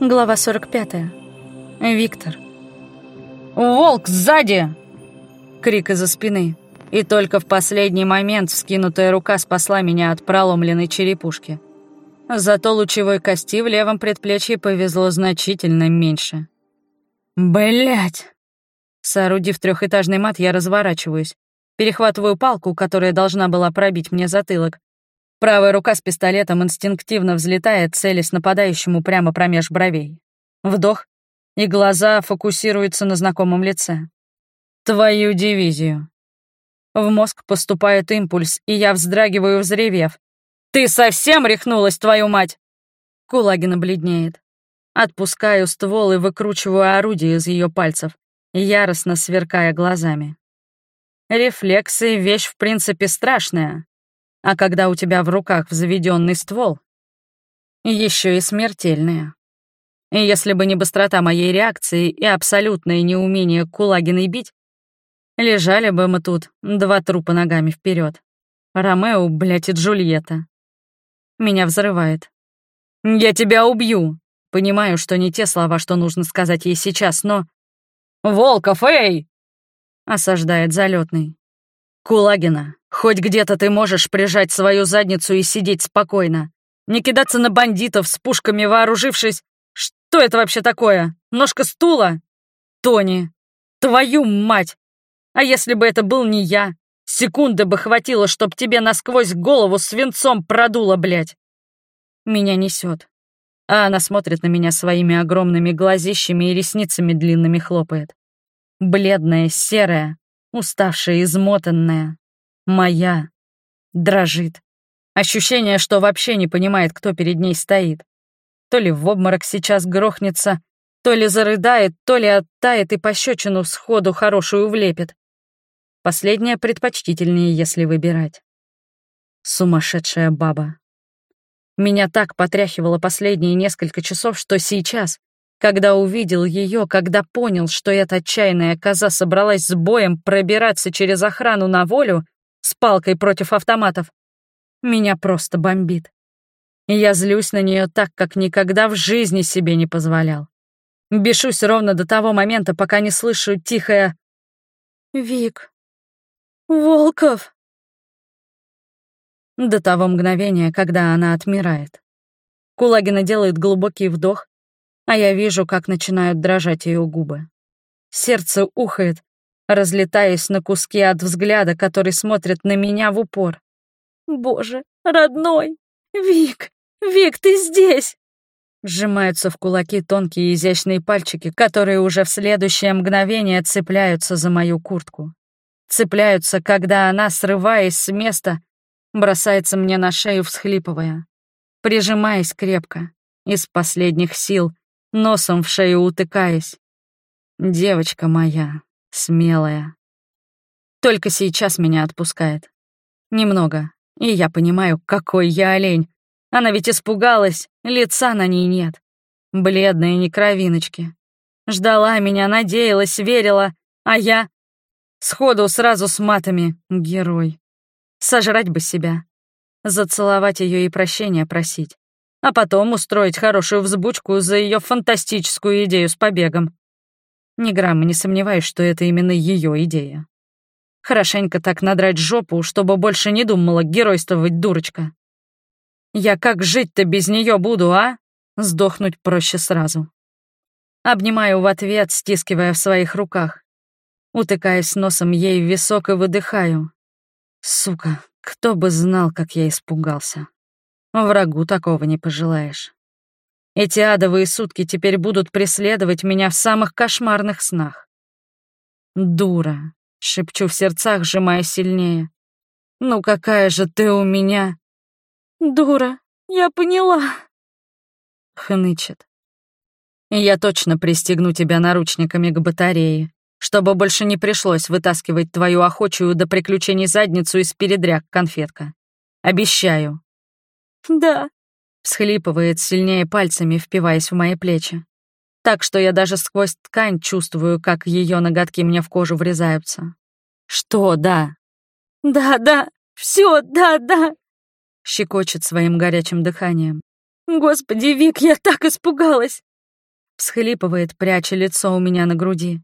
Глава 45. Виктор. «Волк сзади!» Крик из-за спины. И только в последний момент вскинутая рука спасла меня от проломленной черепушки. Зато лучевой кости в левом предплечье повезло значительно меньше. Блять! Соорудив трехэтажный мат, я разворачиваюсь. Перехватываю палку, которая должна была пробить мне затылок, Правая рука с пистолетом инстинктивно взлетает, целясь нападающему прямо промеж бровей. Вдох, и глаза фокусируются на знакомом лице. Твою дивизию. В мозг поступает импульс, и я вздрагиваю, взревев. «Ты совсем рехнулась, твою мать!» Кулагина бледнеет. Отпускаю ствол и выкручиваю орудие из ее пальцев, яростно сверкая глазами. Рефлексы — вещь в принципе страшная, а когда у тебя в руках заведенный ствол, еще и смертельная. И если бы не быстрота моей реакции и абсолютное неумение Кулагиной бить, лежали бы мы тут, два трупа ногами вперед. Ромео, блядь, и Джульетта. Меня взрывает. «Я тебя убью!» Понимаю, что не те слова, что нужно сказать ей сейчас, но... «Волков, эй!» — осаждает залетный. «Кулагина, хоть где-то ты можешь прижать свою задницу и сидеть спокойно. Не кидаться на бандитов с пушками вооружившись. Что это вообще такое? Ножка стула? Тони, твою мать! А если бы это был не я? Секунды бы хватило, чтоб тебе насквозь голову свинцом продуло, блядь. Меня несет. А она смотрит на меня своими огромными глазищами и ресницами длинными хлопает. Бледная, серая, уставшая, измотанная. Моя. Дрожит. Ощущение, что вообще не понимает, кто перед ней стоит. То ли в обморок сейчас грохнется, то ли зарыдает, то ли оттает и пощечину сходу хорошую влепит. Последнее предпочтительнее, если выбирать. Сумасшедшая баба. Меня так потряхивало последние несколько часов, что сейчас, когда увидел ее, когда понял, что эта отчаянная коза собралась с боем пробираться через охрану на волю с палкой против автоматов, меня просто бомбит. И я злюсь на нее так, как никогда в жизни себе не позволял. Бешусь ровно до того момента, пока не слышу тихое «Вик, Волков!» До того мгновения, когда она отмирает. Кулагина делает глубокий вдох, а я вижу, как начинают дрожать ее губы. Сердце ухает, разлетаясь на куски от взгляда, который смотрит на меня в упор. «Боже, родной! Вик! Вик, ты здесь!» Сжимаются в кулаки тонкие изящные пальчики, которые уже в следующее мгновение цепляются за мою куртку. Цепляются, когда она, срываясь с места, бросается мне на шею, всхлипывая. Прижимаясь крепко, из последних сил, носом в шею утыкаясь. Девочка моя, смелая. Только сейчас меня отпускает. Немного. И я понимаю, какой я олень. Она ведь испугалась, лица на ней нет. Бледные не кровиночки. Ждала меня, надеялась, верила, а я... Сходу сразу с матами, герой. Сожрать бы себя. Зацеловать ее и прощения просить а потом устроить хорошую взбучку за ее фантастическую идею с побегом. Ни грамма не сомневаюсь, что это именно ее идея. Хорошенько так надрать жопу, чтобы больше не думала геройствовать дурочка. Я как жить-то без нее буду, а? Сдохнуть проще сразу. Обнимаю в ответ, стискивая в своих руках. Утыкаясь носом ей в висок и выдыхаю. Сука, кто бы знал, как я испугался. Врагу такого не пожелаешь. Эти адовые сутки теперь будут преследовать меня в самых кошмарных снах. «Дура», — шепчу в сердцах, сжимая сильнее. «Ну какая же ты у меня...» «Дура, я поняла», — хнычет. «Я точно пристегну тебя наручниками к батарее, чтобы больше не пришлось вытаскивать твою охочую до приключений задницу из передряг, конфетка. Обещаю». «Да», — всхлипывает сильнее пальцами, впиваясь в мои плечи. Так что я даже сквозь ткань чувствую, как ее ноготки мне в кожу врезаются. «Что, да?» «Да, да, все, да, да», — щекочет своим горячим дыханием. «Господи, Вик, я так испугалась! всхлипывает, пряча лицо у меня на груди.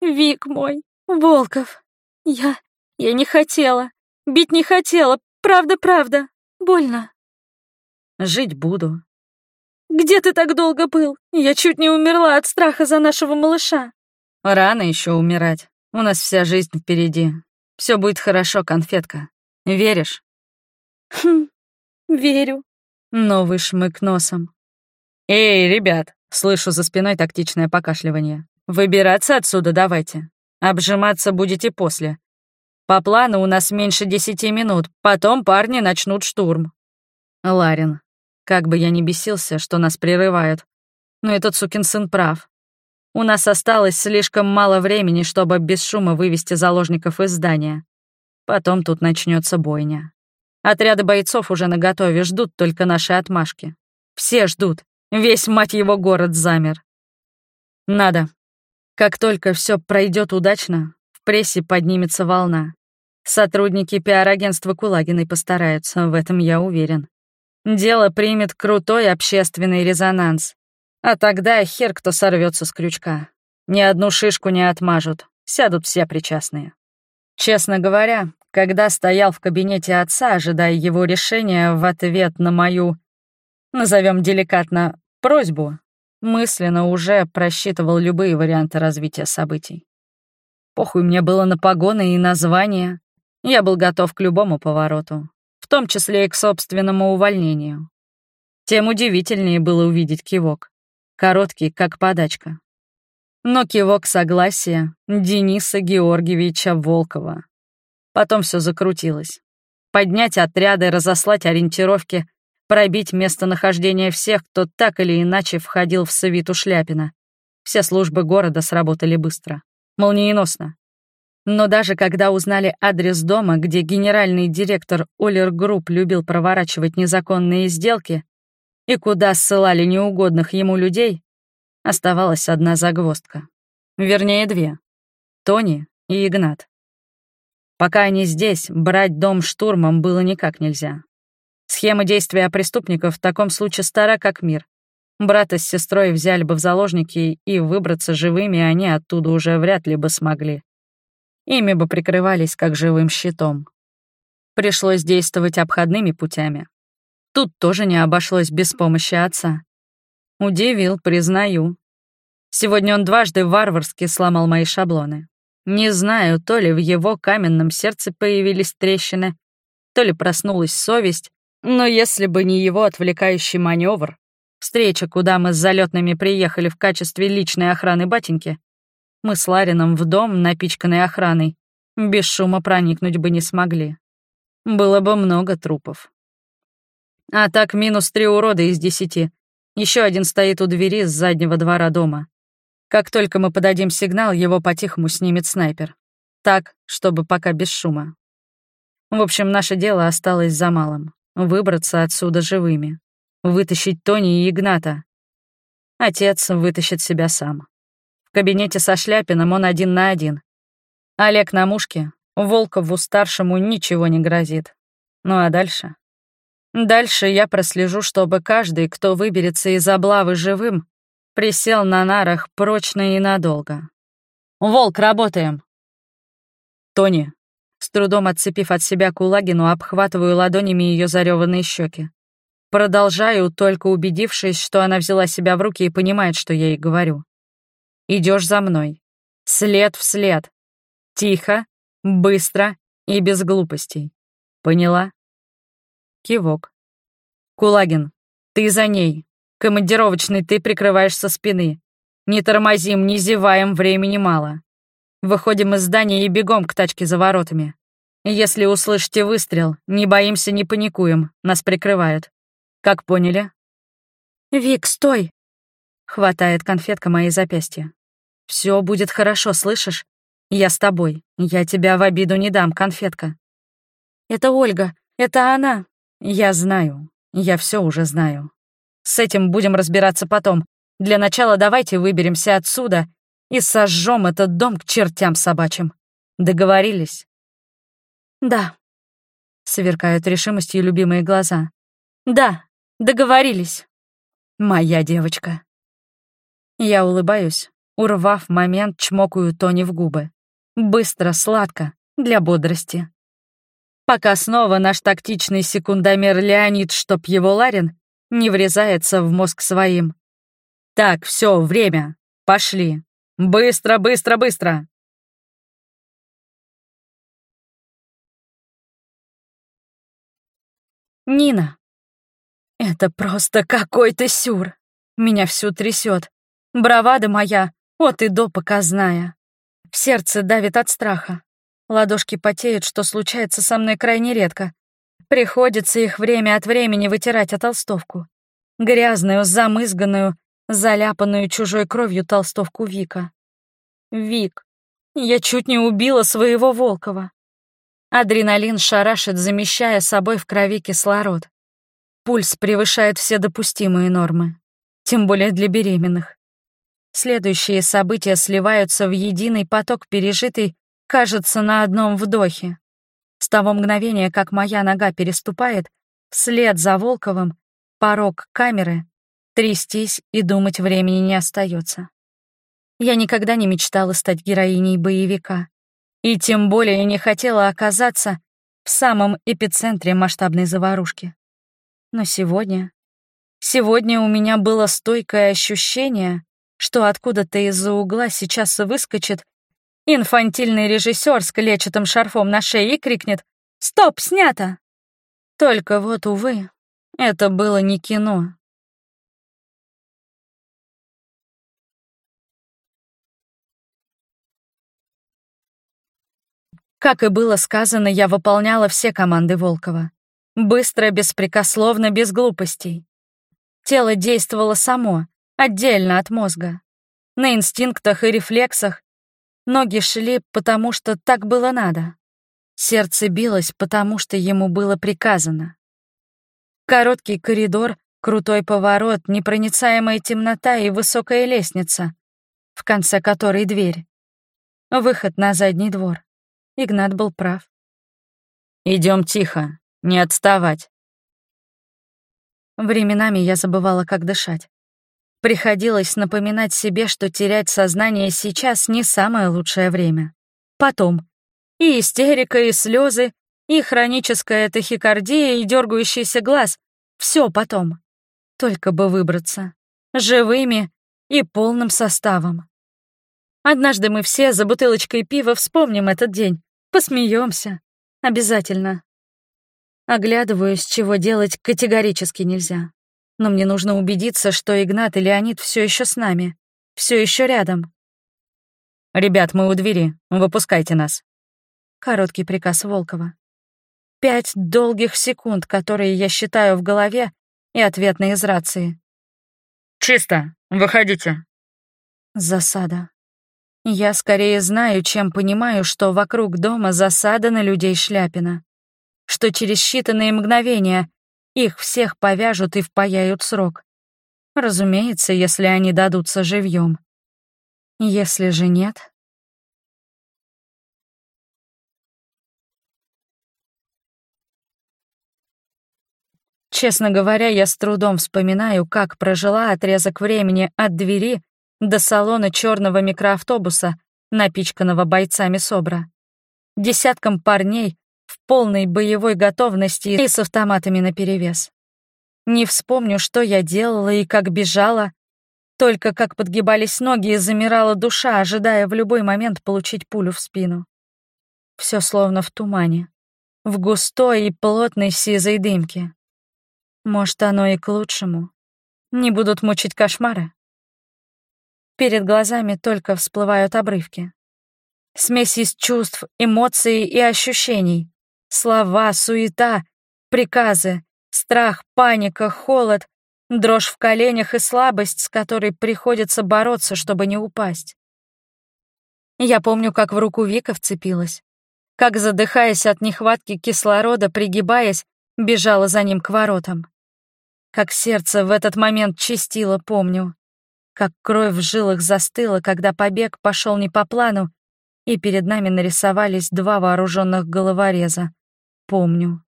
«Вик мой, Волков, я... я не хотела, бить не хотела, правда-правда, больно». «Жить буду». «Где ты так долго был? Я чуть не умерла от страха за нашего малыша». «Рано еще умирать. У нас вся жизнь впереди. Все будет хорошо, конфетка. Веришь?» «Хм, верю». Новый шмык носом. «Эй, ребят!» — слышу за спиной тактичное покашливание. «Выбираться отсюда давайте. Обжиматься будете после. По плану у нас меньше десяти минут, потом парни начнут штурм». Ларин. Как бы я ни бесился, что нас прерывают. Но этот сукин сын прав. У нас осталось слишком мало времени, чтобы без шума вывести заложников из здания. Потом тут начнется бойня. Отряды бойцов уже наготове, ждут только наши отмашки. Все ждут. Весь, мать его, город замер. Надо. Как только все пройдет удачно, в прессе поднимется волна. Сотрудники пиар-агентства Кулагиной постараются, в этом я уверен. Дело примет крутой общественный резонанс. А тогда хер кто сорвется с крючка. Ни одну шишку не отмажут, сядут все причастные. Честно говоря, когда стоял в кабинете отца, ожидая его решения в ответ на мою, назовем деликатно, просьбу, мысленно уже просчитывал любые варианты развития событий. Похуй мне было на погоны и названия. Я был готов к любому повороту, в том числе и к собственному увольнению. Тем удивительнее было увидеть кивок. Короткий, как подачка. Но кивок согласия Дениса Георгиевича Волкова. Потом все закрутилось. Поднять отряды, разослать ориентировки, пробить местонахождение всех, кто так или иначе входил в свиту Шляпина. Все службы города сработали быстро, молниеносно. Но даже когда узнали адрес дома, где генеральный директор Олер Групп любил проворачивать незаконные сделки, и куда ссылали неугодных ему людей, оставалась одна загвоздка. Вернее, две. Тони и Игнат. Пока они здесь, брать дом штурмом было никак нельзя. Схема действия преступников в таком случае стара как мир. Брата с сестрой взяли бы в заложники, и выбраться живыми они оттуда уже вряд ли бы смогли. Ими бы прикрывались как живым щитом. Пришлось действовать обходными путями, Тут тоже не обошлось без помощи отца. Удивил, признаю. Сегодня он дважды варварски сломал мои шаблоны. Не знаю, то ли в его каменном сердце появились трещины, то ли проснулась совесть, но если бы не его отвлекающий маневр, встреча, куда мы с залетными приехали в качестве личной охраны батеньки, мы с Ларином в дом, напичканный охраной, без шума проникнуть бы не смогли. Было бы много трупов. А так минус три урода из десяти. Еще один стоит у двери с заднего двора дома. Как только мы подадим сигнал, его по-тихому снимет снайпер. Так, чтобы пока без шума. В общем, наше дело осталось за малым. Выбраться отсюда живыми. Вытащить Тони и Игната. Отец вытащит себя сам. Кабинете со Шляпиным он один на один. Олег на мушке, Волкову-старшему ничего не грозит. Ну а дальше? Дальше я прослежу, чтобы каждый, кто выберется из облавы живым, присел на нарах прочно и надолго. «Волк, работаем!» «Тони!» С трудом отцепив от себя Кулагину, обхватываю ладонями ее зареванные щеки. Продолжаю, только убедившись, что она взяла себя в руки и понимает, что я ей говорю. Идешь за мной. След в след. Тихо, быстро и без глупостей. Поняла? Кивок. «Кулагин, ты за ней. Командировочный ты прикрываешь со спины. Не тормозим, не зеваем, времени мало. Выходим из здания и бегом к тачке за воротами. Если услышите выстрел, не боимся, не паникуем, нас прикрывают. Как поняли?» «Вик, стой!» Хватает конфетка мои запястья. Все будет хорошо, слышишь? Я с тобой. Я тебя в обиду не дам, конфетка. Это Ольга. Это она. «Я знаю. Я все уже знаю. С этим будем разбираться потом. Для начала давайте выберемся отсюда и сожжем этот дом к чертям собачьим. Договорились?» «Да», — сверкают решимостью любимые глаза. «Да, договорились». «Моя девочка». Я улыбаюсь, урвав момент, чмокаю Тони в губы. Быстро, сладко, для бодрости. Пока снова наш тактичный секундомер Леонид, чтоб его Ларин, не врезается в мозг своим. Так, все, время. Пошли. Быстро, быстро, быстро. Нина. Это просто какой-то сюр. Меня всю трясет. Бравада моя, от и до показная. В сердце давит от страха. Ладошки потеют, что случается со мной крайне редко. Приходится их время от времени вытирать о толстовку. Грязную, замызганную, заляпанную чужой кровью толстовку Вика. Вик. Я чуть не убила своего Волкова. Адреналин шарашит, замещая собой в крови кислород. Пульс превышает все допустимые нормы. Тем более для беременных. Следующие события сливаются в единый поток пережитый, кажется, на одном вдохе. С того мгновения, как моя нога переступает, вслед за Волковым, порог камеры, трястись и думать времени не остается. Я никогда не мечтала стать героиней боевика. И тем более не хотела оказаться в самом эпицентре масштабной заварушки. Но сегодня... Сегодня у меня было стойкое ощущение, что откуда-то из-за угла сейчас выскочит инфантильный режиссер с клетчатым шарфом на шее и крикнет «Стоп, снято!». Только вот, увы, это было не кино. Как и было сказано, я выполняла все команды Волкова. Быстро, беспрекословно, без глупостей. Тело действовало само, отдельно от мозга. На инстинктах и рефлексах. Ноги шли, потому что так было надо. Сердце билось, потому что ему было приказано. Короткий коридор, крутой поворот, непроницаемая темнота и высокая лестница, в конце которой дверь. Выход на задний двор. Игнат был прав. Идем тихо, не отставать. Временами я забывала, как дышать. Приходилось напоминать себе, что терять сознание сейчас не самое лучшее время. Потом. И истерика, и слезы, и хроническая тахикардия, и дергающийся глаз. Все потом. Только бы выбраться. Живыми и полным составом. Однажды мы все за бутылочкой пива вспомним этот день. Посмеемся. Обязательно. Оглядываюсь, чего делать категорически нельзя но мне нужно убедиться, что Игнат и Леонид все еще с нами, все еще рядом. «Ребят, мы у двери, выпускайте нас». Короткий приказ Волкова. Пять долгих секунд, которые я считаю в голове, и ответные из рации. «Чисто, выходите». Засада. Я скорее знаю, чем понимаю, что вокруг дома засада на людей Шляпина. Что через считанные мгновения их всех повяжут и впаяют срок. Разумеется, если они дадутся живьем. Если же нет... Честно говоря, я с трудом вспоминаю, как прожила отрезок времени от двери до салона черного микроавтобуса, напичканного бойцами СОБРа. Десятком парней, полной боевой готовности и с автоматами наперевес. Не вспомню, что я делала и как бежала, только как подгибались ноги и замирала душа, ожидая в любой момент получить пулю в спину. Все словно в тумане, в густой и плотной сизой дымке. Может, оно и к лучшему. Не будут мучить кошмары. Перед глазами только всплывают обрывки. Смесь из чувств, эмоций и ощущений, Слова, суета, приказы, страх, паника, холод, дрожь в коленях и слабость, с которой приходится бороться, чтобы не упасть. Я помню, как в руку Вика вцепилась, как, задыхаясь от нехватки кислорода, пригибаясь, бежала за ним к воротам. Как сердце в этот момент чистило, помню. Как кровь в жилах застыла, когда побег пошел не по плану, и перед нами нарисовались два вооруженных головореза, помню.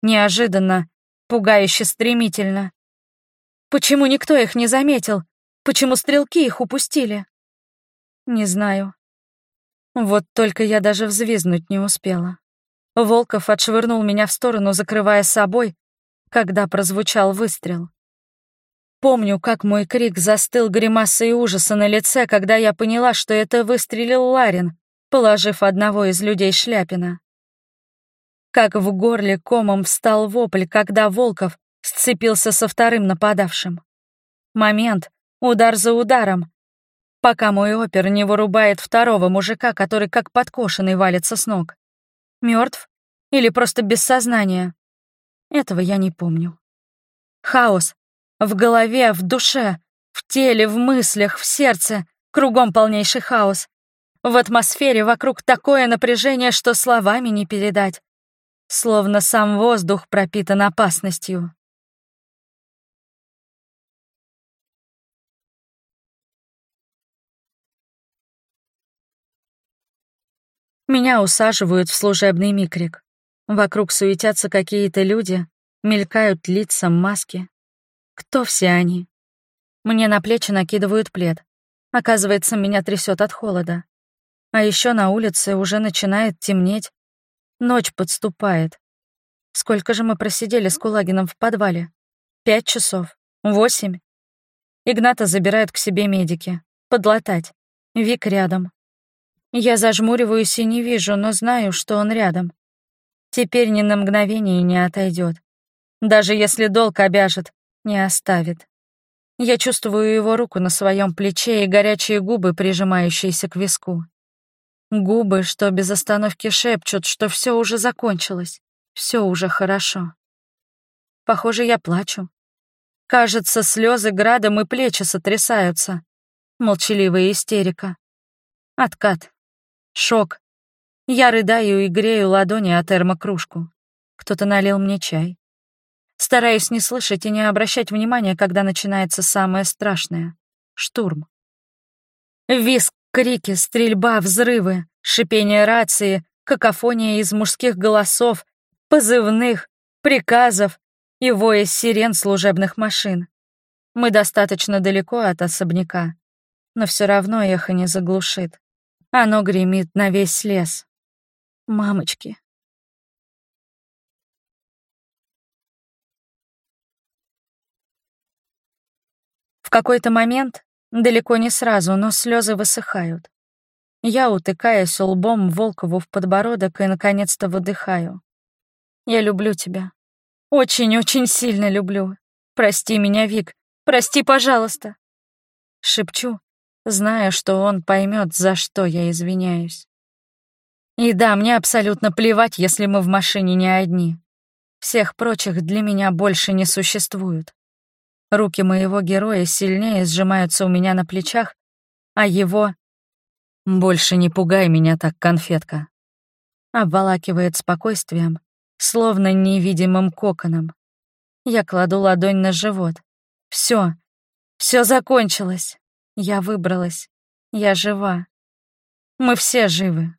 Неожиданно, пугающе стремительно. Почему никто их не заметил? Почему стрелки их упустили? Не знаю. Вот только я даже взвизнуть не успела. Волков отшвырнул меня в сторону, закрывая собой, когда прозвучал выстрел. Помню, как мой крик застыл гримасой ужаса на лице, когда я поняла, что это выстрелил Ларин, положив одного из людей Шляпина. Как в горле комом встал вопль, когда Волков сцепился со вторым нападавшим. Момент, удар за ударом, пока мой опер не вырубает второго мужика, который как подкошенный валится с ног. Мертв или просто без сознания? Этого я не помню. Хаос, в голове, в душе, в теле, в мыслях, в сердце. Кругом полнейший хаос. В атмосфере вокруг такое напряжение, что словами не передать. Словно сам воздух пропитан опасностью. Меня усаживают в служебный микрик. Вокруг суетятся какие-то люди, мелькают лица, маски. Кто все они? Мне на плечи накидывают плед. Оказывается, меня трясет от холода. А еще на улице уже начинает темнеть. Ночь подступает. Сколько же мы просидели с Кулагином в подвале? Пять часов? Восемь? Игната забирают к себе медики. Подлатать. Вик рядом. Я зажмуриваюсь и не вижу, но знаю, что он рядом. Теперь ни на мгновение не отойдет. Даже если долг обяжет, не оставит. Я чувствую его руку на своем плече и горячие губы, прижимающиеся к виску. Губы, что без остановки шепчут, что все уже закончилось, все уже хорошо. Похоже, я плачу. Кажется, слезы градом и плечи сотрясаются. Молчаливая истерика. Откат. Шок. Я рыдаю и грею ладони о термокружку. Кто-то налил мне чай. Стараюсь не слышать и не обращать внимания, когда начинается самое страшное — штурм. Виск, крики, стрельба, взрывы, шипение рации, какофония из мужских голосов, позывных, приказов и воя сирен служебных машин. Мы достаточно далеко от особняка, но все равно эхо не заглушит. Оно гремит на весь лес. Мамочки, В какой-то момент, далеко не сразу, но слезы высыхают. Я утыкаюсь лбом Волкову в подбородок и, наконец-то, выдыхаю. Я люблю тебя. Очень-очень сильно люблю. Прости меня, Вик. Прости, пожалуйста. Шепчу, зная, что он поймет, за что я извиняюсь. И да, мне абсолютно плевать, если мы в машине не одни. Всех прочих для меня больше не существует. Руки моего героя сильнее сжимаются у меня на плечах, а его... «Больше не пугай меня так, конфетка!» Обволакивает спокойствием, словно невидимым коконом. Я кладу ладонь на живот. Все, все закончилось. Я выбралась. Я жива. Мы все живы.